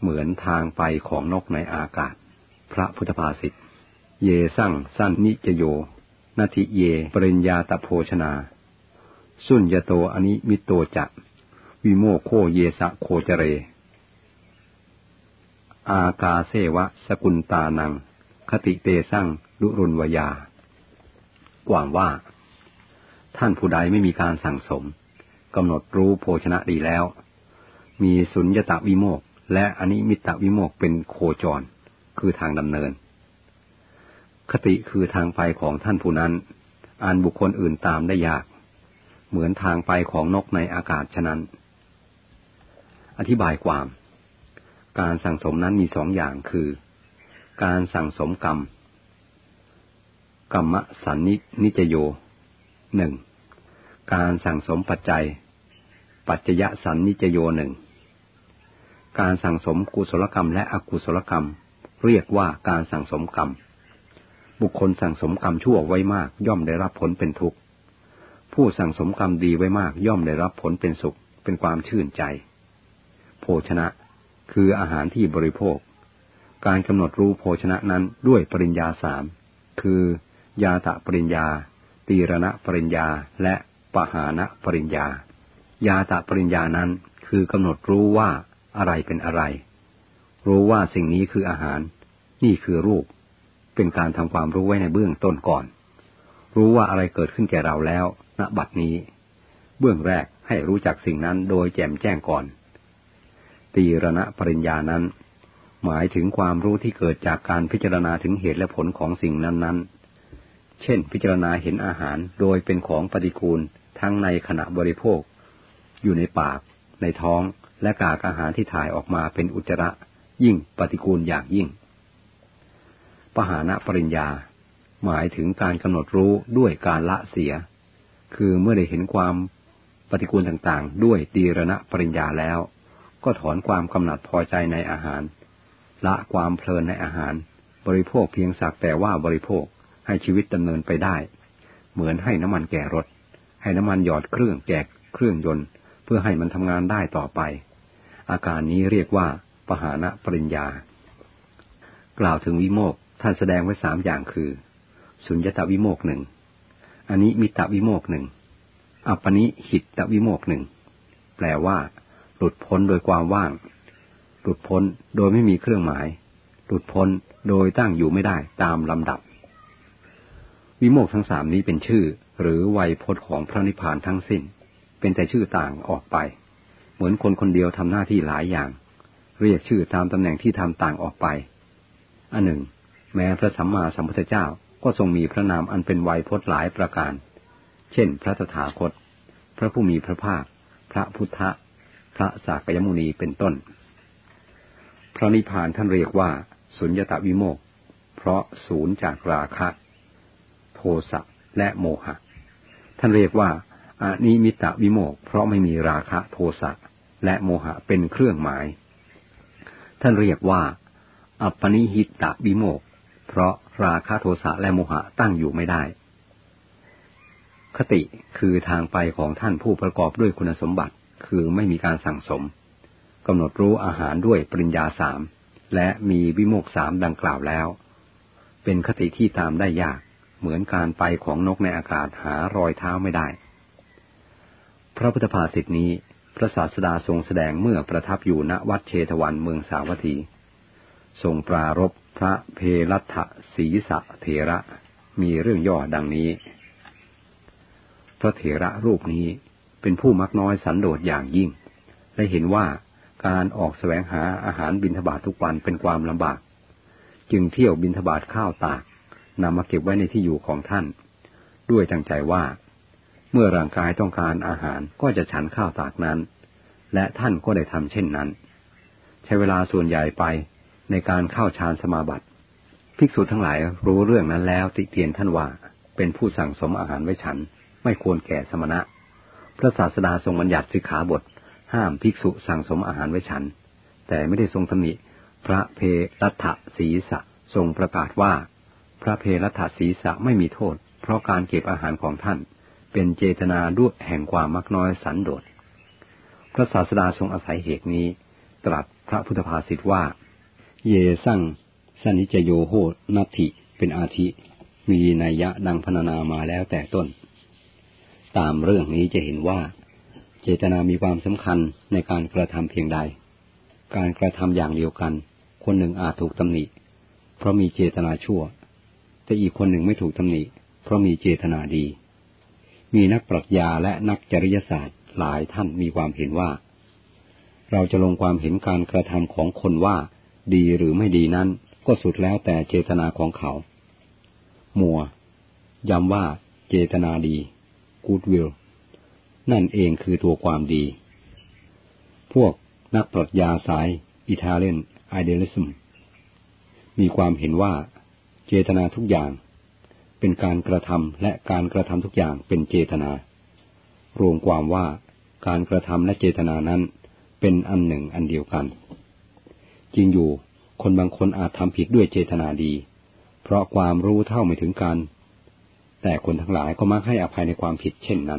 เหมือนทางไปของนกในอากาศ พระพุทธภาษิต เยสั่งสั้นนิจโย นาทิเย ปริญญาตโภชนา สุญญโตอนิมิโตจะวิโมโคเยสะโคจเร อากาเสวะ สกุลตานัง คติเตสั่งลุรุนวยา กว่างว่า ท่านผู้ใดไม่มีการสั่งสมกำหนดรู้โภชนะดีแล้ว มีสุญญตาวิโมก และอนิมิตวิโมกเป็นโคจร คือทางดำเนิน คติคือทางไปของท่านผู้นั้น อันบุคคลอื่นตามได้ยาก เหมือนทางไปของนกในอากาศฉะนั้น อธิบายความ การสั่งสมนั้นมีสองอย่างคือ การสั่งสมกรรม กรรมสันนินิจโยหนึ่งการสั่งสมปัจจัย ปัจจยสันนิจโยหนึ่ง การสั่งสมกุศลกรรมและอกุศลกรรม เรียกว่าการสั่งสมกรรม บุคคลสั่งสมกรรมชั่วไว้มากย่อมได้รับผลเป็นทุกข์ ผู้สั่งสมกรรมดีไว้มากย่อมได้รับผลเป็นสุข เป็นความชื่นใจ โภชนะ คืออาหารที่บริโภค การกำหนดรู้โภชนะนั้นด้วยปริญญาสาม คือยาตะปริญญา ตีรณะปริญญา และปหานะปริญญา ยาตะปริญญานั้นคือกำหนดรู้ว่า อะไรเป็นอะไร รู้ว่าสิ่งนี้คืออาหาร นี่คือรูป เป็นการทำความรู้ไว้ในเบื้องต้นก่อน รู้ว่าอะไรเกิดขึ้นแก่เราแล้ว ณ บัดนี้ เบื้องแรกให้รู้จักสิ่งนั้นโดยแจ่มแจ้งก่อน ตีรณะปริญญานั้น หมายถึงความรู้ที่เกิดจากการพิจารณาถึงเหตุและผลของสิ่งนั้นๆ เช่น พิจารณาเห็นอาหารโดยเป็นของปฏิกูลทั้งในขณะบริโภค อยู่ในปาก ในท้อง และกากอาหารที่ถ่ายออกมาเป็นอุจจาระยิ่งปฏิกูลอย่างยิ่ง ปหานะปริญญา หมายถึงการกำหนดรู้ด้วยการละเสีย คือเมื่อได้เห็นความปฏิกูลต่างๆ ด้วยตีรณะปริญญาแล้ว ก็ถอนความกำหนัดพอใจในอาหาร ละความเพลินในอาหาร บริโภคเพียงสักแต่ว่าบริโภคให้ชีวิตดำเนินไปได้ เหมือนให้น้ำมันแก่รถ ให้น้ำมันหยอดเครื่องแกกเครื่องยนต์ เพื่อให้มันทำงานได้ต่อไป อาการนี้เรียกว่าปหานะปริญญา กล่าวถึงวิโมกท่านแสดงไว้สามอย่างคือ สุญญตวิโมกหนึ่งอันนี้มิตวิโมกหนึ่งอัปปนิหิตตวิโมกหนึ่งแปลว่า หลุดพ้นโดยความว่าง หลุดพ้นโดยไม่มีเครื่องหมาย หลุดพ้นโดยตั้งอยู่ไม่ได้ตามลำดับ วิโมกทั้งสามนี้เป็นชื่อ หรือไวยพจน์ของพระนิพพานทั้งสิ้น เป็นแต่ชื่อต่างออกไป เหมือนคนคนเดียวทำหน้าที่หลายอย่าง เรียกชื่อตามตำแหน่งที่ทำต่างออกไป อันหนึ่ง แม้พระสัมมาสัมพุทธเจ้าก็ทรงมีพระนามอันเป็นไวยพจน์หลายประการ เช่น พระตถาคต พระผู้มีพระภาค พระพุทธพระสากยมุนีเป็นต้น พระนิพพานท่านเรียกว่า สุญญตาวิโมก เพราะศูนย์จากราคะ โทสะและโมหะ ท่านเรียกว่า อนิมิตะวิโมกเพราะไม่มีราคะโทสะและโมหะเป็นเครื่องหมาย ท่านเรียกว่า อัปปนิหิตะวิโมกเพราะราคะโทสะและโมหะตั้งอยู่ไม่ได้ คติคือทางไปของท่านผู้ประกอบด้วยคุณสมบัติ คือไม่มีการสั่งสมกำหนดรู้อาหารด้วยปริญญาสามและมีวิโมกสามดังกล่าวแล้ว เป็นคติที่ตามได้ยาก เหมือนการไปของนกในอากาศหารอยเท้าไม่ได้ พระพุทธภาษิตนี้ พระศาสดาทรงแสดงเมื่อประทับอยู่ณวัดเชตวันเมืองสาวัตถี ทรงปรารบพระเพรัตศีสะเถระ มีเรื่องย่อดังนี้ พระเถระรูปนี้เป็นผู้มักน้อยสันโดษอย่างยิ่ง และเห็นว่าการออกแสวงหาอาหารบิณฑบาตทุกวันเป็นความลำบาก จึงเที่ยวบิณฑบาตข้าวตากนำมาเก็บไว้ในที่อยู่ของท่าน ด้วยตั้งใจว่า เมื่อร่างกายต้องการอาหารก็จะฉันข้าวตากนั้น และท่านก็ได้ทำเช่นนั้น ใช้เวลาส่วนใหญ่ไปในการเข้าฌานสมาบัติภิกษุทั้งหลายรู้เรื่องนั้นแล้วติเตียนท่านว่าเป็นผู้สั่งสมอาหารไว้ฉัน ไม่ควรแก่สมณะ พระศาสดาทรงบัญญัติสิกขาบท ห้ามภิกษุสั่งสมอาหารไว้ฉัน แต่ไม่ได้ทรงตำหนิพระเพรัตศีสะทรงประกาศว่า พระเพรัตศีสะไม่มีโทษ เพราะการเก็บอาหารของท่าน เป็นเจตนาด้วยแห่งความมักน้อยสันโดษ พระศาสดาทรงอาศัยเหตุนี้ ตรัสพระพุทธภาษิตว่า เยสั่งสนิจโยโหนัตถิเป็นอาทิ มีนัยยะดังพรรณนามาแล้วแต่ต้น ตามเรื่องนี้จะเห็นว่า เจตนามีความสำคัญในการกระทำเพียงใด การกระทำอย่างเดียวกัน คนหนึ่งอาจถูกตำหนิ เพราะมีเจตนาชั่ว แต่อีกคนหนึ่งไม่ถูกตำหนิ เพราะมีเจตนาดี มีนักปรัชญาและนักจริยศาสตร์หลายท่านมีความเห็นว่า เราจะลงความเห็นการกระทำของคนว่า ดีหรือไม่ดีนั้น ก็สุดแล้วแต่เจตนาของเขา มัว ย้ำว่าเจตนาดี goodwill นั่นเองคือตัวความดี พวกนักปรัชญาสายอิตาเลียนไอเดลิซึมมีความเห็นว่า เจตนาทุกอย่าง เป็นการกระทำและการกระทำทุกอย่างเป็นเจตนา รวมความว่าการกระทำและเจตนานั้น เป็นอันหนึ่งอันเดียวกัน จริงอยู่คนบางคนอาจทำผิดด้วยเจตนาดี เพราะความรู้เท่าไม่ถึงกันแต่คนทั้งหลายก็มักให้อภัยในความผิดเช่นนั้น